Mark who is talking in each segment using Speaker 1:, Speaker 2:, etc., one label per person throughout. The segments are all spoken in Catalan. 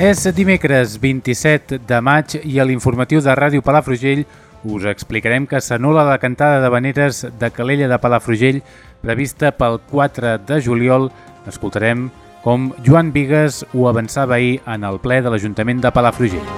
Speaker 1: És dimecres 27 de maig i a l'informatiu de Ràdio Palafrugell us explicarem que s'anula la cantada de veneres de Calella de Palafrugell prevista pel 4 de juliol. Escoltarem com Joan Vigues ho avançava ahir en el ple de l'Ajuntament de Palafrugell.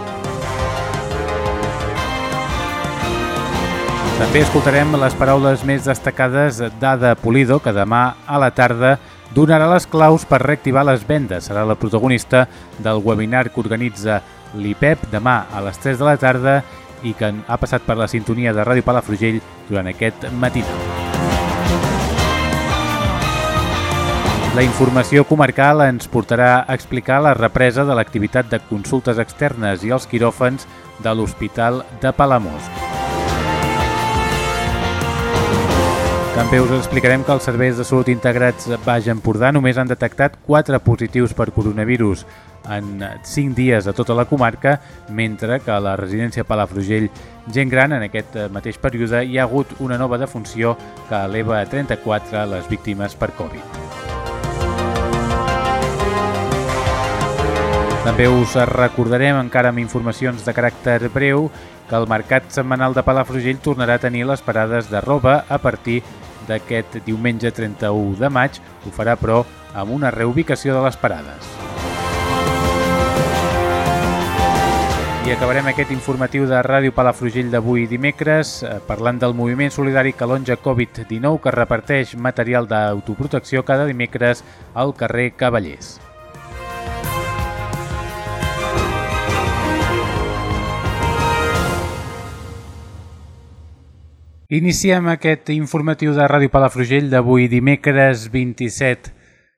Speaker 1: També escoltarem les paraules més destacades d'Ada Polido, que demà a la tarda donarà les claus per reactivar les vendes. Serà la protagonista del webinar que organitza l'IPEP demà a les 3 de la tarda i que ha passat per la sintonia de Ràdio Palafrugell durant aquest matí. La informació comarcal ens portarà a explicar la represa de l'activitat de consultes externes i els quiròfans de l'Hospital de Palamós. També us explicarem que els serveis de salut integrats Baix Empordà només han detectat 4 positius per coronavirus en 5 dies a tota la comarca, mentre que a la residència Palafrugell Gent Gran en aquest mateix període hi ha hagut una nova defunció que eleva a 34 les víctimes per Covid. També us recordarem, encara amb informacions de caràcter breu, que el Mercat Setmanal de Palafrugell tornarà a tenir les parades de roba a partir d'aquest diumenge 31 de maig. Ho farà, però, amb una reubicació de les parades. I acabarem aquest informatiu de Ràdio Palafrugell d'avui dimecres parlant del moviment solidari Calonja Covid-19 que reparteix material d'autoprotecció cada dimecres al carrer Cavallers. Iniciem aquest informatiu de Ràdio Palafrugell d'avui dimecres 27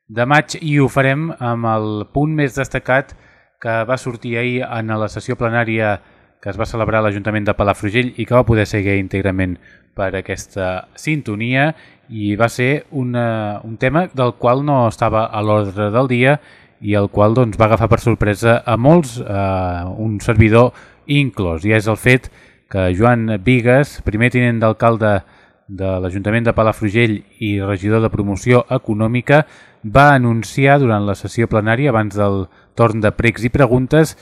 Speaker 1: de maig i ho farem amb el punt més destacat que va sortir ahir en la sessió plenària que es va celebrar a l'Ajuntament de Palafrugell i que va poder seguir íntegrament per aquesta sintonia. I va ser una, un tema del qual no estava a l'ordre del dia i el qual doncs, va agafar per sorpresa a molts, eh, un servidor inclòs, i és el fet que Joan Vigues, primer tinent d'alcalde de l'Ajuntament de Palafrugell i regidor de promoció econòmica, va anunciar durant la sessió plenària, abans del torn de pregs i preguntes,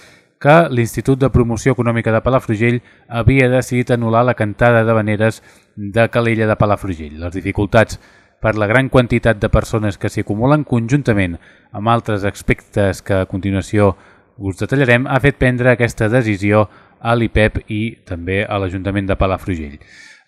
Speaker 1: que l'Institut de Promoció Econòmica de Palafrugell havia decidit anul·lar la cantada de veneres de Calella de Palafrugell. Les dificultats per la gran quantitat de persones que s'hi acumulen conjuntament amb altres aspectes que a continuació us detallarem, ha fet prendre aquesta decisió a l'IPEP i també a l'Ajuntament de Palafrugell.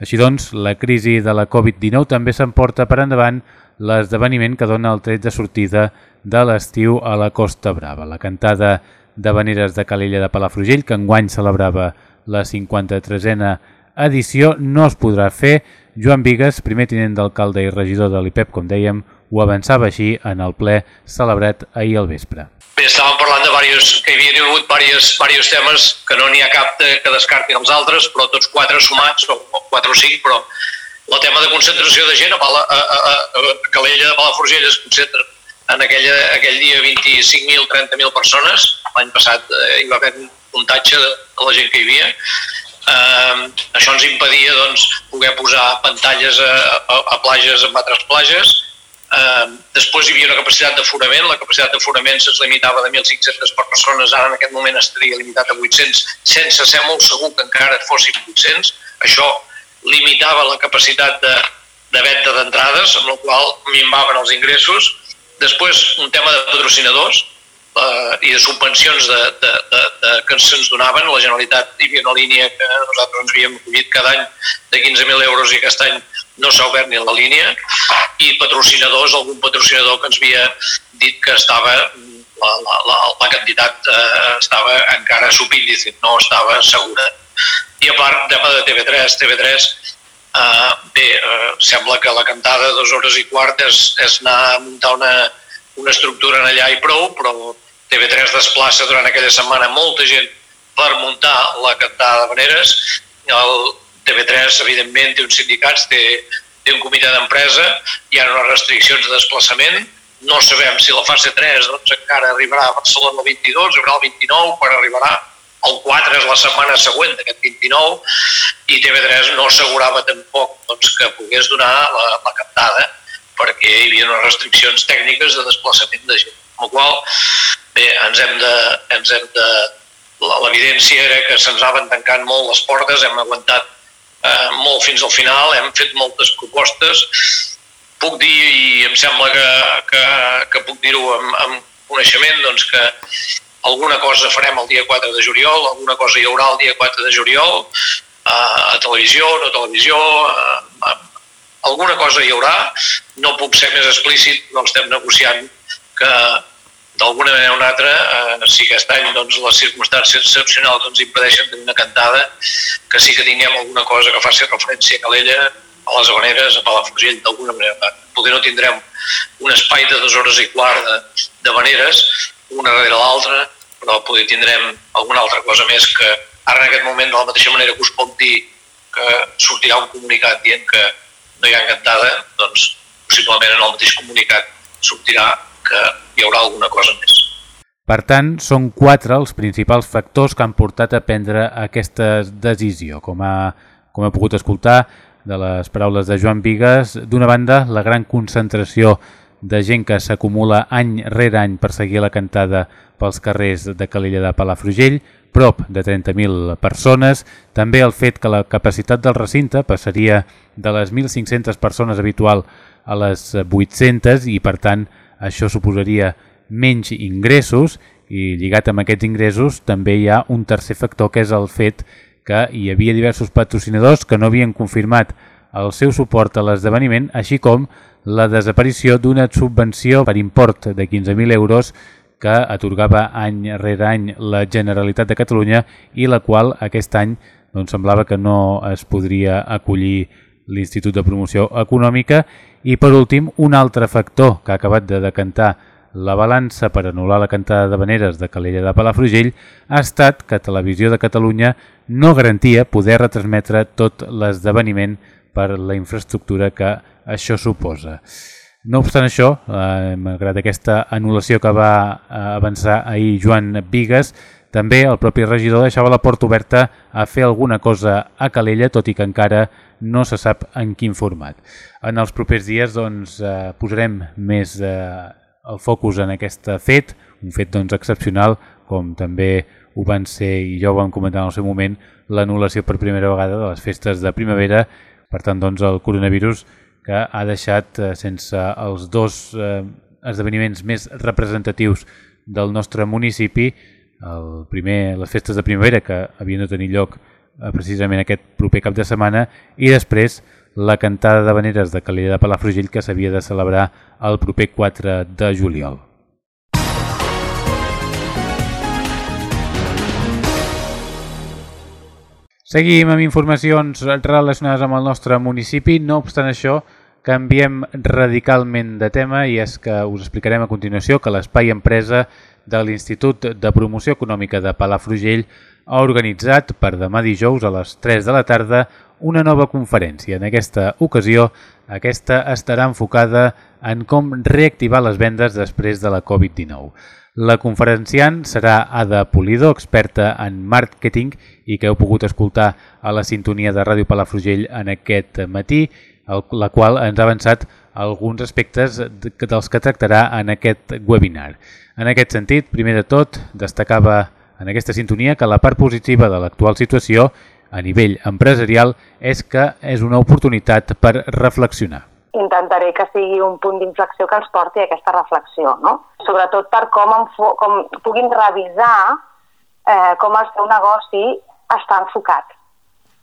Speaker 1: Així doncs, la crisi de la Covid-19 també s'emporta per endavant l'esdeveniment que dona el tret de sortida de l'estiu a la Costa Brava. La cantada de veneres de Calella de Palafrugell, que enguany celebrava la 53a edició, no es podrà fer. Joan Vigues, primer tinent d'alcalde i regidor de l'IPEP, com dèiem, ho avançava així en el ple celebrat ahir al vespre.
Speaker 2: Bé, estàvem parlant de diversos, que hi havia hagut diversos, diversos temes que no n'hi ha cap de, que descarti els altres, però tots quatre sumats, o, quatre o cinc, però el tema de concentració de gent a, Pala, a, a, a, Calella de Palafrugell es concentra en aquella, aquell dia 25.000, 30.000 persones. L'any passat eh, hi va haver un comptatge de, la gent que hi havia. Eh, això ens impedia doncs, poder posar pantalles a, a, a plages en altres plages. Eh, després hi havia una capacitat d'aforament, la capacitat d'aforament es limitava de 1.500 per persones, ara en aquest moment estaria limitat a 800, sense ser molt segur que encara fossin 800. Això limitava la capacitat de, de venda d'entrades, amb la qual minvaven els ingressos. Després, un tema de patrocinadors eh, i de subvencions de, de, de, de, que se'ns donaven. La Generalitat hi havia una línia que nosaltres ens havíem acollit cada any de 15.000 euros i aquest any no s'ha obert ni la línia. I patrocinadors, algun patrocinador que ens havia dit que estava la, la, la, la quantitat eh, estava encara subíndice, no estava segura. I a part, tema de TV3, TV3 Uh, bé, uh, sembla que la cantada dues hores i quart és, és anar a muntar una, una estructura en allà i prou, però TV3 desplaça durant aquella setmana molta gent per muntar la cantada de veneres. El TV3, evidentment, té uns sindicats, té, té un comitè d'empresa, hi ha unes restriccions de desplaçament, no sabem si la fase 3 doncs, encara arribarà a Barcelona el 22, arribarà el 29, per arribarà el 4 és la setmana següent d'aquest 29 i TV3 no assegurava tampoc doncs, que pogués donar la, la captada perquè hi havia unes restriccions tècniques de desplaçament de gent. Amb la qual bé, ens hem de, ens hem de l'evidència era que se'ns anaven tancant molt les portes, hem aguantat eh, molt fins al final, hem fet moltes propostes. Puc dir, i em sembla que, que, que puc dir-ho amb, amb coneixement, doncs que alguna cosa farem el dia 4 de juliol, alguna cosa hi haurà el dia 4 de juliol, a televisió, no televisió, a, alguna cosa hi haurà, no puc ser més explícit, no estem negociant que d'alguna manera o una altra, eh, si aquest any doncs, les circumstàncies excepcionals ens impedeixen tenir una cantada, que sí que tinguem alguna cosa que faci referència a Calella, a les Habaneres, a Palafrugell, d'alguna manera. Poder no tindrem un espai de dues hores i quart de, de Habaneres, una darrere l'altra, però poder tindrem alguna altra cosa més que ara en aquest moment, de la mateixa manera que us puc dir que sortirà un comunicat dient que no hi ha encantada, doncs possiblement en el mateix comunicat sortirà que hi haurà alguna cosa més.
Speaker 1: Per tant, són quatre els principals factors que han portat a prendre aquesta decisió. Com ha, com he pogut escoltar de les paraules de Joan Vigues, d'una banda, la gran concentració de gent que s'acumula any rere any per seguir la cantada pels carrers de Calella de Palafrugell, prop de 30.000 persones. També el fet que la capacitat del recinte passaria de les 1.500 persones habitual a les 800 i, per tant, això suposaria menys ingressos i lligat amb aquests ingressos també hi ha un tercer factor que és el fet que hi havia diversos patrocinadors que no havien confirmat el seu suport a l'esdeveniment, així com la desaparició d'una subvenció per import de 15.000 euros que atorgava any rere any la Generalitat de Catalunya i la qual aquest any doncs, semblava que no es podria acollir l'Institut de Promoció Econòmica i per últim un altre factor que ha acabat de decantar la balança per anul·lar la cantada de veneres de Calella de Palafrugell ha estat que Televisió de Catalunya no garantia poder retransmetre tot l'esdeveniment per la infraestructura que això suposa. No obstant això, eh, malgrat aquesta anul·lació que va eh, avançar ahir Joan Vigues, també el propi regidor deixava la porta oberta a fer alguna cosa a Calella, tot i que encara no se sap en quin format. En els propers dies doncs, eh, posarem més eh, el focus en aquest fet, un fet doncs, excepcional, com també ho van ser, i jo ho vam comentar en el seu moment, l'anul·lació per primera vegada de les festes de primavera. Per tant, doncs, el coronavirus que ha deixat eh, sense els dos eh, esdeveniments més representatius del nostre municipi, el primer, les festes de primavera que havien de tenir lloc eh, precisament aquest proper cap de setmana i després la cantada de veneres de Calella de Palafrugell que s'havia de celebrar el proper 4 de juliol. Seguim amb informacions relacionades amb el nostre municipi. No obstant això, canviem radicalment de tema i és que us explicarem a continuació que l'Espai Empresa de l'Institut de Promoció Econòmica de Palafrugell ha organitzat per demà dijous a les 3 de la tarda una nova conferència. En aquesta ocasió, aquesta estarà enfocada en com reactivar les vendes després de la Covid-19. La conferenciant serà Ada Polido, experta en màrqueting i que heu pogut escoltar a la sintonia de Ràdio Palafrugell en aquest matí, el, la qual ens ha avançat alguns aspectes dels que tractarà en aquest webinar. En aquest sentit, primer de tot, destacava en aquesta sintonia que la part positiva de l'actual situació a nivell empresarial és que és una oportunitat per reflexionar
Speaker 3: intentaré que sigui un punt d'inflexió que els porti a aquesta reflexió, no? Sobretot per com, com puguin revisar eh, com el seu negoci està enfocat,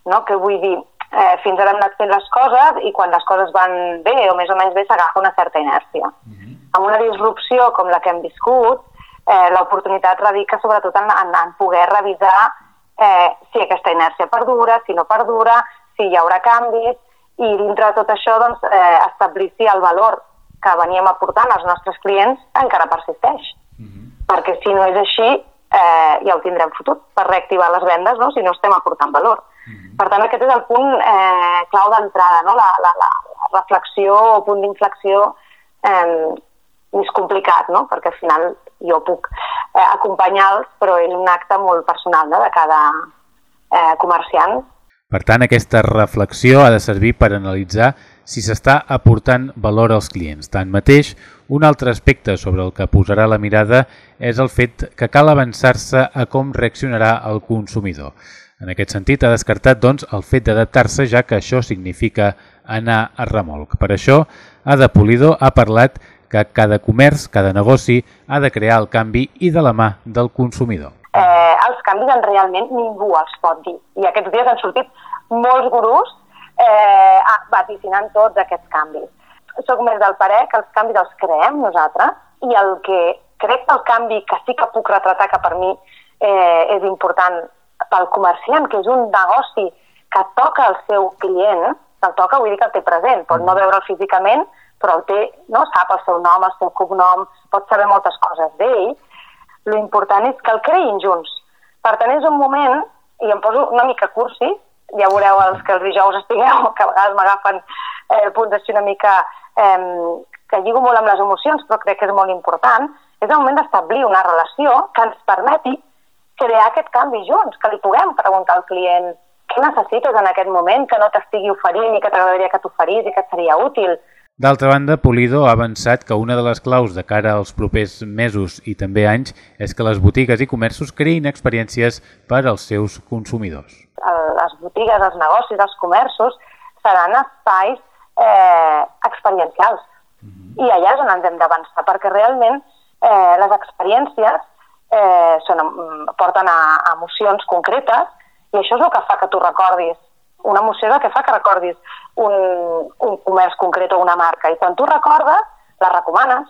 Speaker 3: no? Que vull dir, eh, fins ara hem anat fent les coses i quan les coses van bé o més o menys bé s'agafa una certa inèrcia. Mm -hmm. Amb una disrupció com la que hem viscut, eh, l'oportunitat radica sobretot en, en, en poder revisar eh, si aquesta inèrcia perdura, si no perdura, si hi haurà canvis, i dintre de tot això doncs, eh, establir si el valor que veníem aportant als nostres clients encara persisteix. Mm -hmm. Perquè si no és així, eh, ja ho tindrem fotut per reactivar les vendes no? si no estem aportant valor. Mm -hmm. Per tant, aquest és el punt eh, clau d'entrada, no? la, la, la reflexió o punt d'inflexió eh, més complicat, no? perquè al final jo puc eh, acompanyar-los, però és un acte molt personal no? de cada eh, comerciant
Speaker 1: per tant, aquesta reflexió ha de servir per analitzar si s'està aportant valor als clients. Tanmateix, un altre aspecte sobre el que posarà la mirada és el fet que cal avançar-se a com reaccionarà el consumidor. En aquest sentit, ha descartat doncs, el fet d'adaptar-se, ja que això significa anar a remolc. Per això, Ada Pulido ha parlat que cada comerç, cada negoci, ha de crear el canvi i de la mà del consumidor
Speaker 3: eh, els canvis en realment ningú els pot dir. I aquests dies han sortit molts gurús eh, vaticinant tots aquests canvis. Soc més del parer que els canvis els creem nosaltres i el que crec que el canvi que sí que puc retratar que per mi eh, és important pel comerciant, que és un negoci que toca el seu client, el toca vull dir que el té present, pot no veure'l físicament, però el té, no, sap el seu nom, el seu cognom, pot saber moltes coses d'ell, L'important és que el creïn junts. Per tant, és un moment, i em poso una mica cursi, ja veureu els que els dijous estigueu, que a vegades m'agafen eh, punts així una mica eh, que lligo molt amb les emocions, però crec que és molt important, és el moment d'establir una relació que ens permeti crear aquest canvi junts, que li puguem preguntar al client què necessites en aquest moment que no t'estigui oferint i que t'agradaria que t'oferís i que et seria útil
Speaker 1: D'altra banda, Polido ha avançat que una de les claus de cara als propers mesos i també anys és que les botigues i comerços creïn experiències per als seus consumidors.
Speaker 3: Les botigues, els negocis, els comerços seran espais eh, experiencials. Mm -hmm. I allà és on ens hem d'avançar, perquè realment eh, les experiències eh, són, porten a, a emocions concretes i això és el que fa que tu recordis una emoció és el que fa que recordis un, un comerç concret o una marca. I quan tu recordes, la recomanes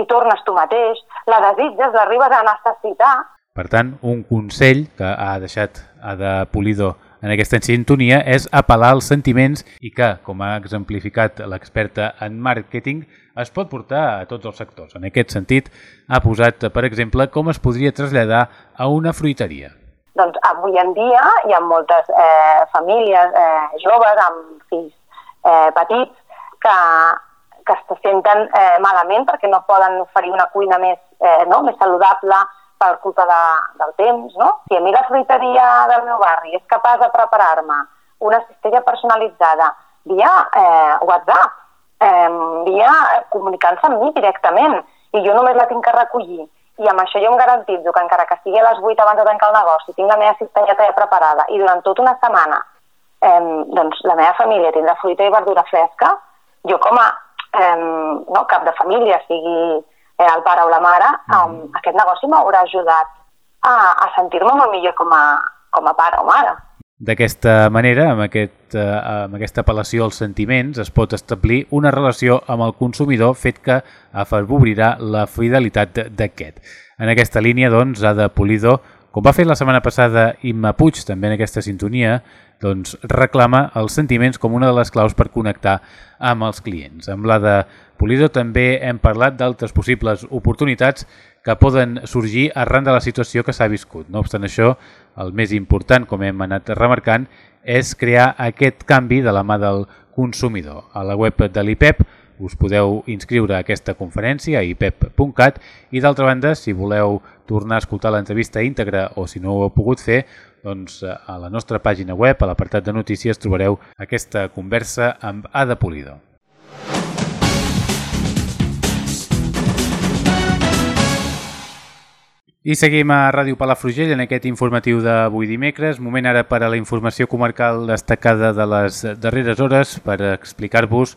Speaker 3: i tornes tu mateix, la desitges, l'arribes a necessitar.
Speaker 1: Per tant, un consell que ha deixat a de Polido en aquesta sintonia és apel·lar als sentiments i que, com ha exemplificat l'experta en màrqueting, es pot portar a tots els sectors. En aquest sentit, ha posat, per exemple, com es podria traslladar a una fruiteria.
Speaker 3: Doncs avui en dia hi ha moltes eh, famílies eh, joves amb fills eh, petits que, que se senten eh, malament perquè no poden oferir una cuina més, eh, no? més saludable per culpa de, del temps. No? Si a mi la fruiteria del meu barri és capaç de preparar-me una cistella personalitzada via eh, WhatsApp, eh, via comunicant-se amb mi directament, i jo només la tinc que recollir i amb això jo em garantitzo que encara que sigui a les 8 abans de tancar el negoci, tinc la meva cistelleta ja preparada i durant tota una setmana eh, doncs la meva família tindrà fruita i verdura fresca, jo com a eh, no, cap de família, sigui eh, el pare o la mare, eh, aquest negoci m'haurà ajudat a, a sentir-me molt millor com a, com a pare o mare.
Speaker 1: D'aquesta manera, amb, aquest, eh, amb aquesta apel·lació als sentiments, es pot establir una relació amb el consumidor fet que afavorirà la fidelitat d'aquest. En aquesta línia, doncs, ha de Polido, com va fer la setmana passada Imma Puig, també en aquesta sintonia, doncs reclama els sentiments com una de les claus per connectar amb els clients. Amb la de Polido també hem parlat d'altres possibles oportunitats que poden sorgir arran de la situació que s'ha viscut. No obstant això, el més important, com hem anat remarcant, és crear aquest canvi de la mà del consumidor. A la web de l'IPEP us podeu inscriure a aquesta conferència a ipep.cat i d'altra banda, si voleu tornar a escoltar l'entrevista íntegra o si no ho heu pogut fer, doncs a la nostra pàgina web, a l'apartat de notícies, trobareu aquesta conversa amb Ada Pulido. I seguim a Ràdio Palafrugell en aquest informatiu d'avui dimecres. Moment ara per a la informació comarcal destacada de les darreres hores per explicar-vos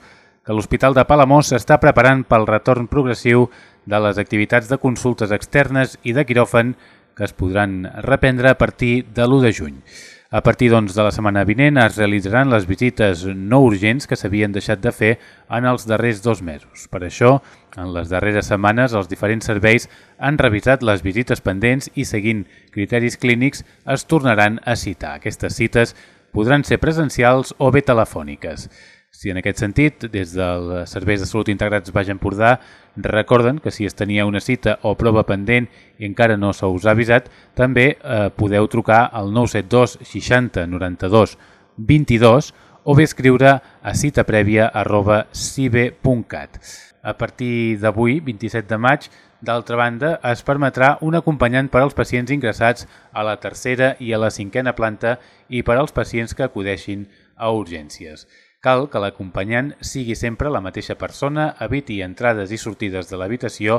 Speaker 1: l'Hospital de Palamós s'està preparant pel retorn progressiu de les activitats de consultes externes i de quiròfan que es podran reprendre a partir de l'1 de juny. A partir doncs, de la setmana vinent es realitzaran les visites no urgents que s'havien deixat de fer en els darrers dos mesos. Per això, en les darreres setmanes, els diferents serveis han revisat les visites pendents i, seguint criteris clínics, es tornaran a citar. Aquestes cites podran ser presencials o bé telefòniques. Si en aquest sentit, des dels Serveis de Salut Integrats Baix Empordà, recorden que si es tenia una cita o prova pendent i encara no se us ha avisat, també eh, podeu trucar al 972 60 92 22 o bé escriure a cita prèvia arroba cibe.cat. A partir d'avui, 27 de maig, d'altra banda, es permetrà un acompanyant per als pacients ingressats a la tercera i a la cinquena planta i per als pacients que acudeixin a urgències. Cal que l'acompanyant sigui sempre la mateixa persona, eviti entrades i sortides de l'habitació,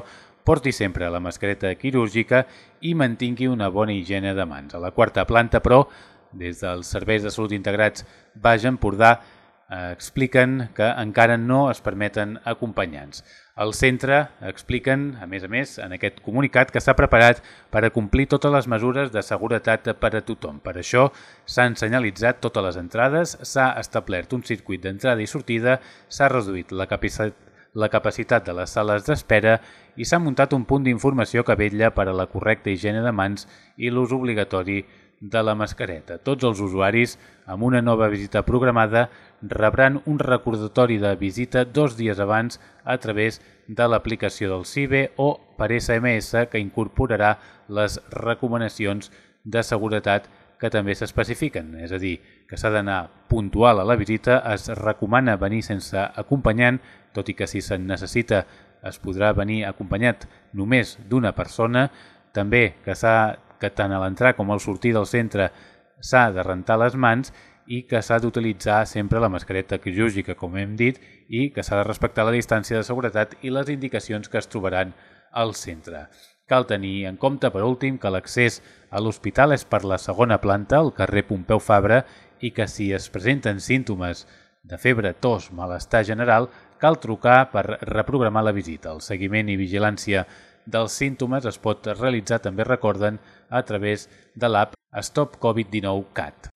Speaker 1: porti sempre la mascareta quirúrgica i mantingui una bona higiene de mans. A la quarta planta, però, des dels serveis de salut integrats Baix Empordà, eh, expliquen que encara no es permeten acompanyants. El centre expliquen, a més a més, en aquest comunicat que s'ha preparat per a complir totes les mesures de seguretat per a tothom. Per això s'han senyalitzat totes les entrades, s'ha establert un circuit d'entrada i sortida, s'ha reduït la capacitat la capacitat de les sales d'espera i s'ha muntat un punt d'informació que vetlla per a la correcta higiene de mans i l'ús obligatori de la mascareta. Tots els usuaris amb una nova visita programada rebran un recordatori de visita dos dies abans a través de l'aplicació del CIBE o per SMS que incorporarà les recomanacions de seguretat que també s'especifiquen, és a dir, que s'ha d'anar puntual a la visita, es recomana venir sense acompanyant, tot i que si se'n necessita es podrà venir acompanyat només d'una persona, també que s'ha que tant a l'entrar com al sortir del centre s'ha de rentar les mans i que s'ha d'utilitzar sempre la mascareta quirúrgica, com hem dit, i que s'ha de respectar la distància de seguretat i les indicacions que es trobaran al centre. Cal tenir en compte, per últim, que l'accés a l'hospital és per la segona planta, al carrer Pompeu Fabra, i que si es presenten símptomes de febre, tos, malestar general, cal trucar per reprogramar la visita. El seguiment i vigilància dels símptomes es pot realitzar, també recorden, a través de l'app Stop Covid-19 CAT.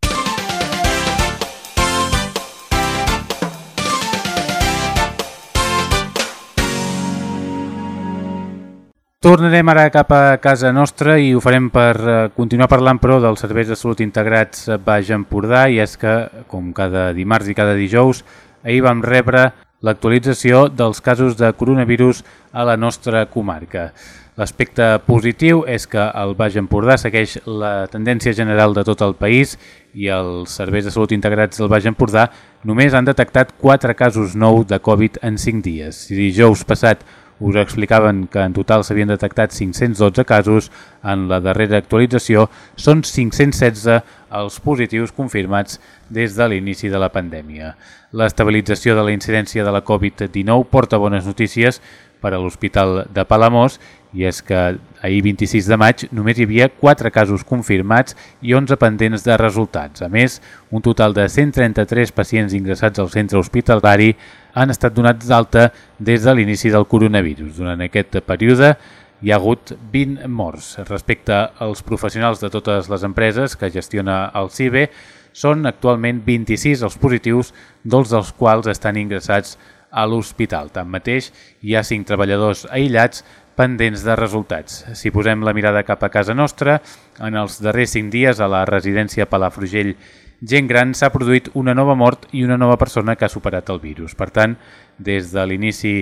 Speaker 1: Tornarem ara cap a casa nostra i ho farem per eh, continuar parlant però dels serveis de salut integrats Baix Empordà i és que, com cada dimarts i cada dijous, ahir vam rebre l'actualització dels casos de coronavirus a la nostra comarca. L'aspecte positiu és que el Baix Empordà segueix la tendència general de tot el país i els serveis de salut integrats del Baix Empordà només han detectat 4 casos nous de Covid en 5 dies. Si dijous passat us explicaven que en total s'havien detectat 512 casos, en la darrera actualització són 516 els positius confirmats des de l'inici de la pandèmia. L'estabilització de la incidència de la Covid-19 porta bones notícies per a l'Hospital de Palamós i és que ahir 26 de maig només hi havia 4 casos confirmats i 11 pendents de resultats. A més, un total de 133 pacients ingressats al centre hospitalari han estat donats d'alta des de l'inici del coronavirus. Durant aquest període hi ha hagut 20 morts. Respecte als professionals de totes les empreses que gestiona el CIBE, són actualment 26 els positius, dos dels quals estan ingressats a l'hospital. Tanmateix, hi ha 5 treballadors aïllats pendents de resultats. Si posem la mirada cap a casa nostra, en els darrers 5 dies a la residència Palafrugell Gent Gran s'ha produït una nova mort i una nova persona que ha superat el virus. Per tant, des de l'inici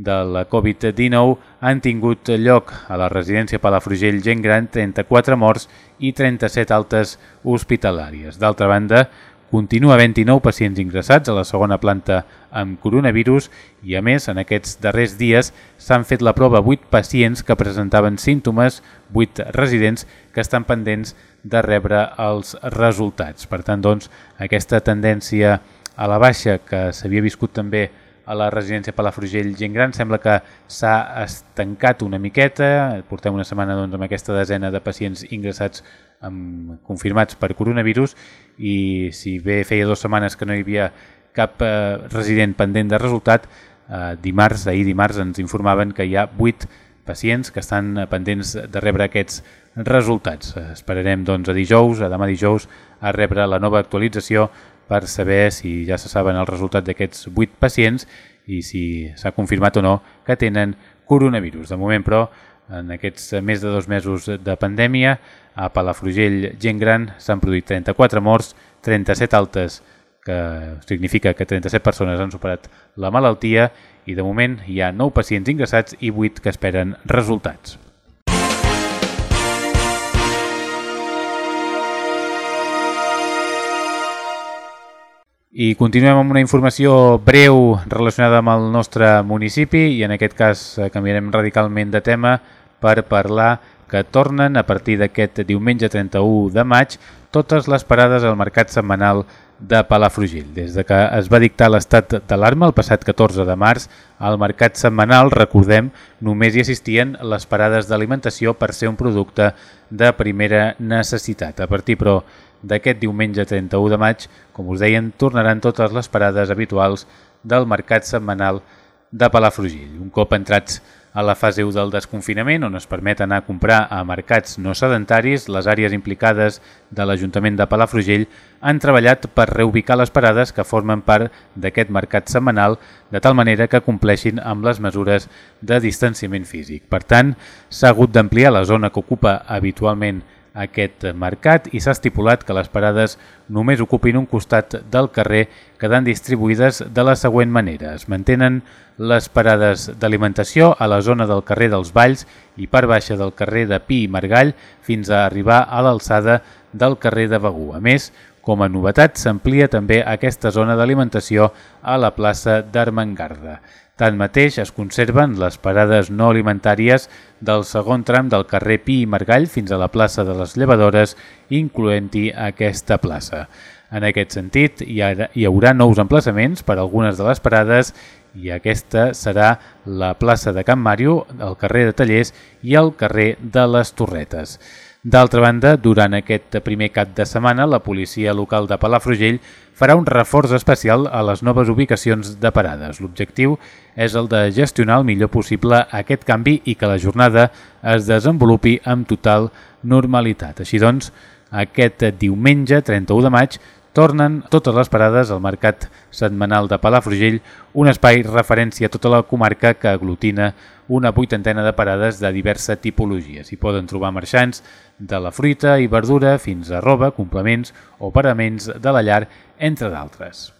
Speaker 1: de la Covid-19 han tingut lloc a la residència Palafrugell Gent Gran 34 morts i 37 altes hospitalàries. D'altra banda, Continua havent-hi nou pacients ingressats a la segona planta amb coronavirus i, a més, en aquests darrers dies s'han fet la prova 8 pacients que presentaven símptomes, 8 residents que estan pendents de rebre els resultats. Per tant, doncs, aquesta tendència a la baixa que s'havia viscut també a la residència Palafrugell Gent Gran sembla que s'ha estancat una miqueta, portem una setmana doncs, amb aquesta desena de pacients ingressats amb, confirmats per coronavirus i si bé feia dues setmanes que no hi havia cap eh, resident pendent de resultat, eh, dimarts, ahir dimarts ens informaven que hi ha 8 pacients que estan pendents de rebre aquests resultats. Esperarem doncs a dijous, a demà dijous, a rebre la nova actualització per saber si ja se saben els resultats d'aquests 8 pacients i si s'ha confirmat o no que tenen coronavirus. De moment, però, en aquests més de dos mesos de pandèmia, a Palafrugell gent gran s'han produït 34 morts, 37 altes que significa que 37 persones han superat la malaltia i de moment hi ha 9 pacients ingressats i 8 que esperen resultats. I continuem amb una informació breu relacionada amb el nostre municipi i en aquest cas eh, canviarem radicalment de tema per parlar que tornen a partir d'aquest diumenge 31 de maig totes les parades al mercat setmanal de Palafrugell. Des de que es va dictar l'estat d'alarma el passat 14 de març, al mercat setmanal, recordem, només hi assistien les parades d'alimentació per ser un producte de primera necessitat. A partir, però, d'aquest diumenge 31 de maig, com us deien, tornaran totes les parades habituals del mercat setmanal de Palafrugell. Un cop entrats a la fase 1 del desconfinament, on es permet anar a comprar a mercats no sedentaris, les àrees implicades de l'Ajuntament de Palafrugell han treballat per reubicar les parades que formen part d'aquest mercat setmanal de tal manera que compleixin amb les mesures de distanciament físic. Per tant, s'ha hagut d'ampliar la zona que ocupa habitualment aquest mercat i s'ha estipulat que les parades només ocupin un costat del carrer quedant distribuïdes de la següent manera. Es mantenen les parades d'alimentació a la zona del carrer dels Valls i part baixa del carrer de Pi i Margall fins a arribar a l'alçada del carrer de Begú. A més, com a novetat, s'amplia també aquesta zona d'alimentació a la plaça d'Armengarda. Tanmateix, es conserven les parades no alimentàries del segon tram del carrer Pi i Margall fins a la plaça de les Llevadores, incloent-hi aquesta plaça. En aquest sentit, hi, ha, hi haurà nous emplaçaments per a algunes de les parades i aquesta serà la plaça de Can Màrio, el carrer de Tallers i el carrer de les Torretes. D'altra banda, durant aquest primer cap de setmana, la policia local de Palafrugell farà un reforç especial a les noves ubicacions de parades. L'objectiu és el de gestionar el millor possible aquest canvi i que la jornada es desenvolupi amb total normalitat. Així doncs, aquest diumenge 31 de maig tornen totes les parades al Mercat Setmanal de Palafrugell, un espai referència a tota la comarca que aglutina una vuitantena de parades de diversa tipologia. S'hi poden trobar marxants de la fruita i verdura fins a roba, complements o paraments de la llar, entre d'altres.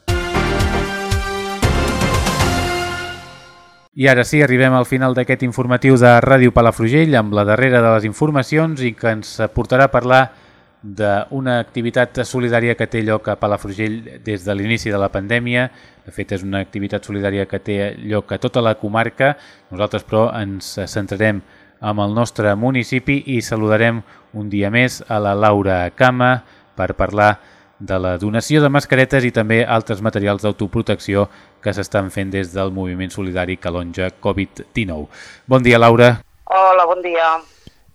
Speaker 1: I ara sí, arribem al final d'aquest informatiu de Ràdio Palafrugell amb la darrera de les informacions i que ens portarà a parlar d'una activitat solidària que té lloc a Palafrugell des de l'inici de la pandèmia. De fet, és una activitat solidària que té lloc a tota la comarca. Nosaltres, però, ens centrarem amb el nostre municipi i saludarem un dia més a la Laura Cama per parlar de la donació de mascaretes i també altres materials d'autoprotecció que s'estan fent des del moviment solidari Calonja Covid-19. Bon dia, Laura.
Speaker 4: Hola, bon dia.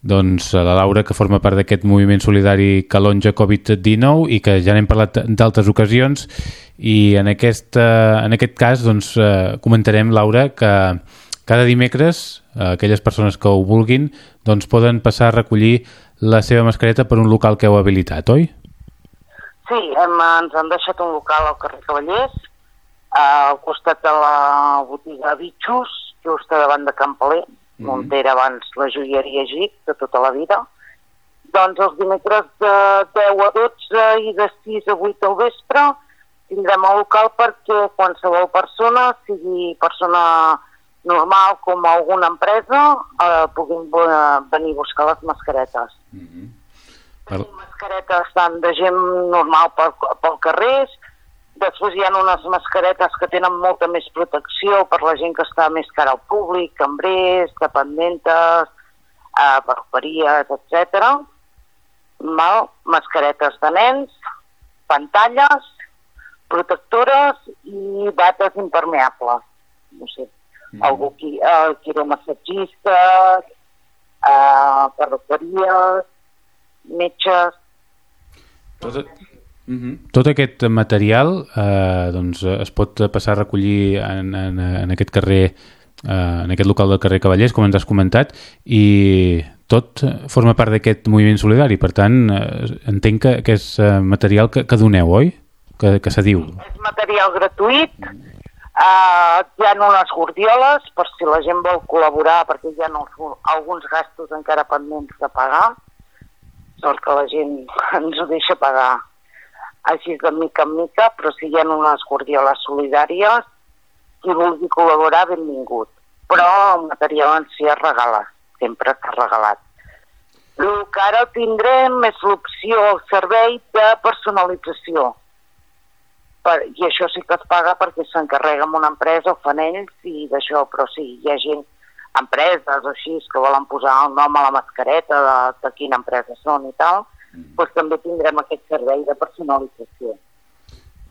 Speaker 1: Doncs eh, la Laura, que forma part d'aquest moviment solidari Calonja Covid-19 i que ja n'hem parlat d'altres ocasions i en aquest, en aquest cas doncs, uh, comentarem, Laura, que cada dimecres uh, aquelles persones que ho vulguin doncs, poden passar a recollir la seva mascareta per un local que heu habilitat, oi?
Speaker 4: Sí, hem, ens han deixat un local al carrer Cavallers, al costat de la botiga Bitxos, just davant de Campaler, -hmm. Montera abans la joieria Gic de tota la vida. Doncs els dimecres de 10 a 12 i de 6 a 8 del vespre tindrem el local perquè qualsevol persona, sigui persona normal com alguna empresa, eh, puguin venir a buscar les mascaretes. Mm -hmm. Per... Mascaretes tant de gent normal pel, pel carrer, Després hi ha unes mascaretes que tenen molta més protecció per la gent que està més cara al públic, cambrers, dependentes, eh, perruqueries, etc. Mal, mascaretes de nens, pantalles, protectores i bates impermeables. No sé, mm. algú qui, eh, quiromassatgistes, eh, perruqueries, metges...
Speaker 1: Tot, -huh. Tot aquest material eh, doncs, es pot passar a recollir en, en, en aquest carrer eh, en aquest local del carrer Cavallers, com ens has comentat, i tot forma part d'aquest moviment solidari. Per tant, eh, entenc que, que és eh, material que, que doneu, oi? Que, que se diu.
Speaker 4: És material gratuït, uh, hi ha unes gordioles per si la gent vol col·laborar, perquè hi ha alguns gastos encara pendents de pagar, sort que la gent ens ho deixa pagar així de mica en mica, però si hi ha unes guardioles solidàries, qui vulgui col·laborar, benvingut. Però el material en si es regala, sempre s'ha regalat. El que ara tindrem és l'opció, el servei de personalització. Per, I això sí que es paga perquè s'encarrega amb una empresa, o fan ells, i d'això, però sí, hi ha gent, empreses o així, que volen posar el nom a la mascareta de, de quina empresa són i tal, doncs també tindrem aquest servei de personalització.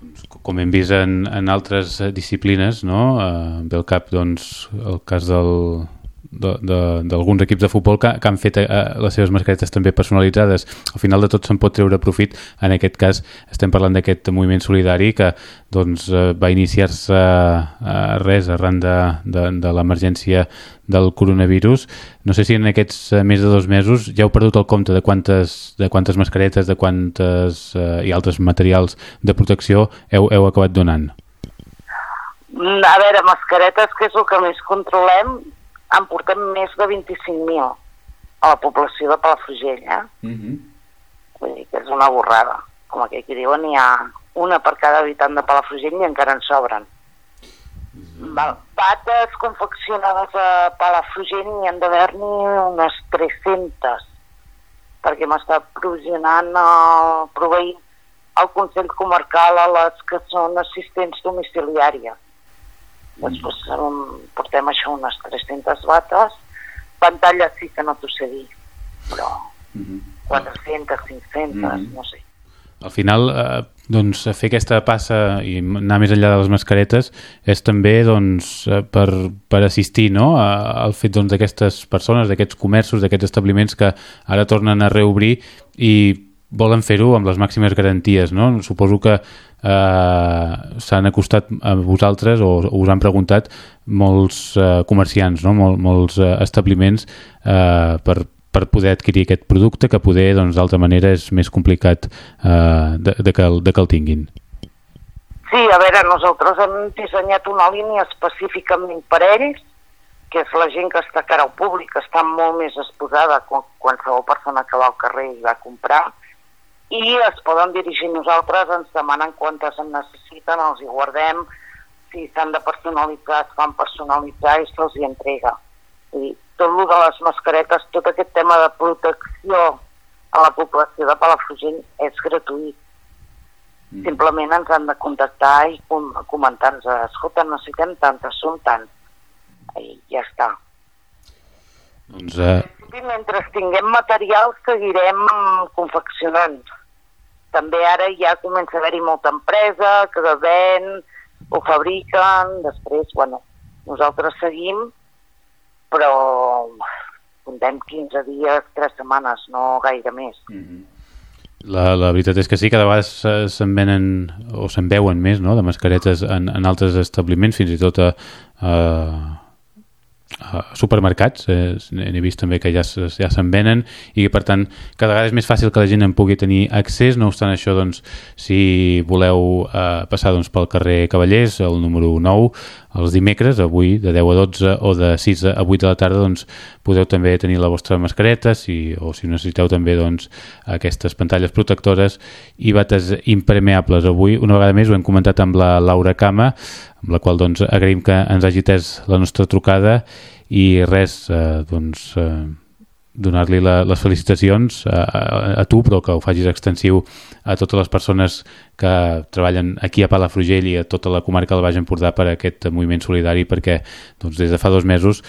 Speaker 1: Doncs, com hem vist en, en altres disciplines, no? Eh, ve al cap doncs, el cas del, d'alguns equips de futbol que, que han fet eh, les seves mascaretes també personalitzades. Al final de tot se'n pot treure profit. En aquest cas estem parlant d'aquest moviment solidari que doncs, eh, va iniciar-se eh, res arran de, de, de l'emergència del coronavirus. No sé si en aquests eh, més de dos mesos ja heu perdut el compte de quantes, de quantes mascaretes, de quantes eh, i altres materials de protecció heu, heu acabat donant.
Speaker 4: Mm, a veure, mascaretes, que és el que més controlem, en portem més de 25.000 a la població de Palafrugell, eh? Uh mhm. -huh. Vull dir que és una borrada. Com aquell que diuen, hi ha una per cada habitant de Palafrugell i encara en sobren. Val. Pates confeccionades a Palafrugell n'hi han d'haver-n'hi unes 300 perquè m'està provisionant el, proveint el Consell Comarcal a les que són assistents domiciliàries Després um, portem això unes 300 bates, pantalles sí que no t'ho sé dir, però uh -huh. 400, 500, uh -huh. no sé.
Speaker 1: Al final, eh, doncs, fer aquesta passa i anar més enllà de les mascaretes és també doncs, eh, per, per assistir no? al fet doncs, d'aquestes doncs, persones, d'aquests comerços, d'aquests establiments que ara tornen a reobrir i volen fer-ho amb les màximes garanties. No? Suposo que eh, s'han acostat a vosaltres o us han preguntat molts eh, comerciants, no? Mol, molts eh, establiments eh, per, per poder adquirir aquest producte que poder doncs, d'altra doncs, manera és més complicat eh, de, de, que el, de que el tinguin.
Speaker 4: Sí, a veure, nosaltres hem dissenyat una línia específicament per ells, que és la gent que està cara al públic, que està molt més exposada quan qualsevol persona que va al carrer i va a comprar, i es poden dirigir nosaltres, ens demanen quantes en necessiten, els hi guardem, si s'han de personalitzar, es fan personalitzar i se'ls hi entrega. I tot el de les mascaretes, tot aquest tema de protecció a la població de Palafrugell és gratuït. Mm. Simplement ens han de contactar i com comentar-nos, escolta, necessitem tantes, són tant. I ja està. Doncs, uh... Mentre tinguem material seguirem confeccionant també ara ja comença a haver-hi molta empresa que ven, ho fabriquen, després, bueno, nosaltres seguim, però comptem 15 dies, 3 setmanes, no gaire més. Mm -hmm.
Speaker 1: La, la veritat és que sí, cada vegada se'n venen o se'n veuen més no? de mascaretes en, en altres establiments, fins i tot a, a supermercats, eh, n'he vist també que ja, ja se'n venen i per tant cada vegada és més fàcil que la gent en pugui tenir accés, no obstant això doncs, si voleu eh, passar doncs, pel carrer Cavallers, el número 9 els dimecres, avui de 10 a 12 o de 6 a 8 de la tarda doncs, podeu també tenir la vostra mascareta si, o si necessiteu també doncs, aquestes pantalles protectores i bates impermeables. Avui, una vegada més ho hem comentat amb la Laura Cama amb la qual doncs, agraïm que ens hagi la nostra trucada i res, eh, doncs, eh, donar-li les felicitacions a, a, a tu, però que ho facis extensiu a totes les persones que treballen aquí a Palafrugell i a tota la comarca del Baix Empordà per aquest moviment solidari, perquè doncs, des de fa dos mesos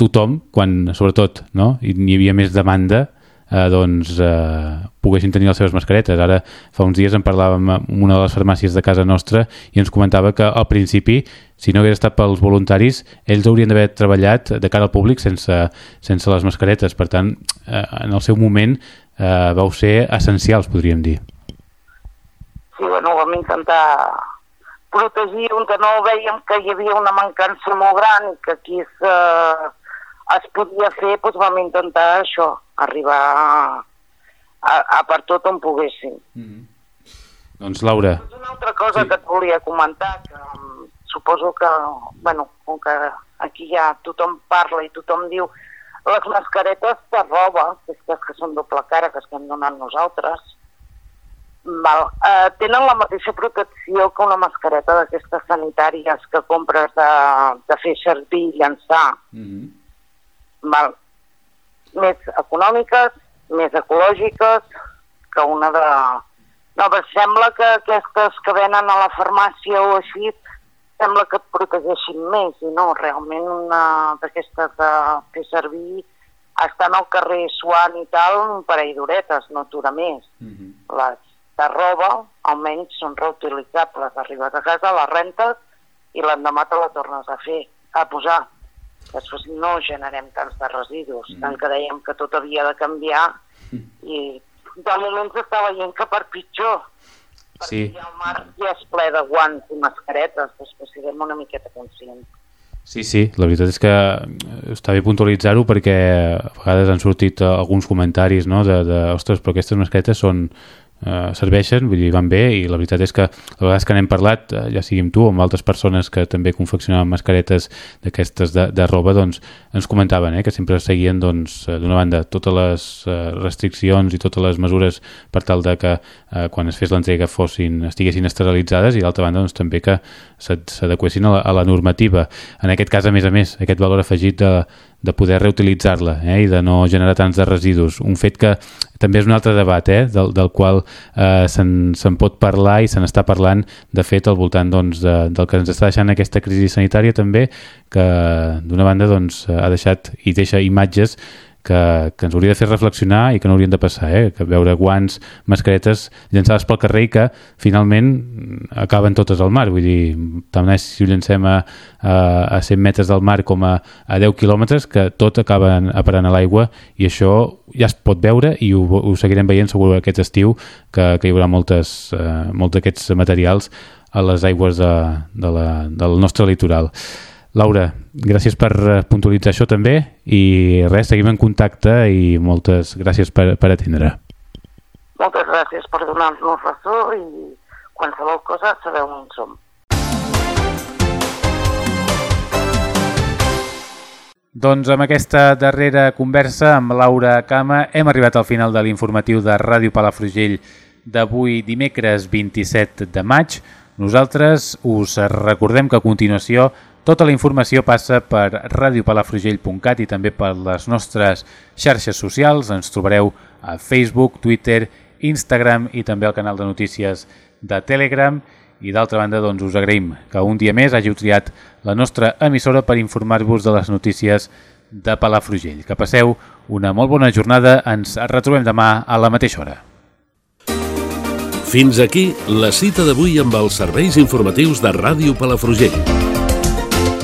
Speaker 1: tothom, quan sobretot no, hi havia més demanda, eh, doncs, eh, poguessin tenir les seves mascaretes. Ara, fa uns dies en parlàvem amb una de les farmàcies de casa nostra i ens comentava que al principi, si no hagués estat pels voluntaris, ells haurien d'haver treballat de cara al públic sense, sense les mascaretes. Per tant, eh, en el seu moment eh, vau ser essencials, podríem dir.
Speaker 4: Sí, bueno, vam intentar protegir on no veiem que hi havia una mancança molt gran i que aquí es, eh, es podia fer, doncs vam intentar això, arribar a, a, per tot on poguéssim. Mm -hmm.
Speaker 1: Doncs Laura...
Speaker 4: Una altra cosa sí. que et volia comentar, que um, suposo que, bueno, com que aquí ja tothom parla i tothom diu les mascaretes de roba, que, és que són doble cara, que estem donant nosaltres, Val. Uh, tenen la mateixa protecció que una mascareta d'aquestes sanitàries que compres de, de fer servir i llançar. Mm -hmm. Val. Més econòmiques, més ecològiques que una de... No, però sembla que aquestes que venen a la farmàcia o així sembla que et protegeixin més i no, realment una d'aquestes de fer servir estan al carrer suant i tal un parell d'horetes, no atura més. Mm -hmm. Les de roba, almenys són reutilitzables. Arribes a casa, les rentes i l'endemà te la tornes a fer, a posar. Després no generem tants de residus, mm. tant que dèiem que tot havia de canviar mm. i de moment s'està veient que per pitjor. Perquè sí. el mar ja és ple de guants i mascaretes, després siguem una miqueta conscients.
Speaker 1: Sí, sí, la veritat és que està bé puntualitzar-ho perquè a vegades han sortit alguns comentaris no, de, de ostres, però aquestes mascaretes són, eh, serveixen, vull dir, van bé i la veritat és que a vegades que n'hem parlat eh, ja sigui amb tu o amb altres persones que també confeccionaven mascaretes d'aquestes de, de roba, doncs ens comentaven eh, que sempre seguien doncs eh, d'una banda totes les eh, restriccions i totes les mesures per tal de que eh, quan es fes l'entrega fossin, estiguessin esterilitzades i d'altra banda doncs també que s'adequessin a, la, a la normativa. En aquest cas, a més a més, aquest valor afegit de, de poder reutilitzar-la eh, i de no generar tants de residus. Un fet que també és un altre debat eh, del, del qual eh, se'n se pot parlar i se n'està parlant de fet al voltant doncs, de, del que ens està deixant aquesta crisi sanitària també que d'una banda doncs, ha deixat i deixa imatges que, que ens hauria de fer reflexionar i que no haurien de passar, eh? que veure guants, mascaretes llançades pel carrer i que finalment acaben totes al mar, vull dir, tant és si ho llancem a, a, a 100 metres del mar com a, a 10 quilòmetres, que tot acaba aparant a l'aigua i això ja es pot veure i ho, ho seguirem veient segur aquest estiu que, que hi haurà moltes, eh, molts d'aquests materials a les aigües de, de la, del nostre litoral. Laura, gràcies per eh, puntualitzar això també i res, seguim en contacte i moltes gràcies per, per atendre.
Speaker 4: Moltes gràcies per donar-nos ressò i qualsevol cosa sabeu on som.
Speaker 1: Doncs amb aquesta darrera conversa amb Laura Cama hem arribat al final de l'informatiu de Ràdio Palafrugell d'avui dimecres 27 de maig. Nosaltres us recordem que a continuació tota la informació passa per radiopalafrugell.cat i també per les nostres xarxes socials. Ens trobareu a Facebook, Twitter, Instagram i també al canal de notícies de Telegram. I d'altra banda, doncs, us agraïm que un dia més hàgiu triat la nostra emissora per informar-vos de les notícies de Palafrugell. Que passeu una molt bona jornada. Ens retrobem demà a la mateixa hora.
Speaker 5: Fins aquí la cita d'avui amb els serveis informatius de Ràdio Palafrugell.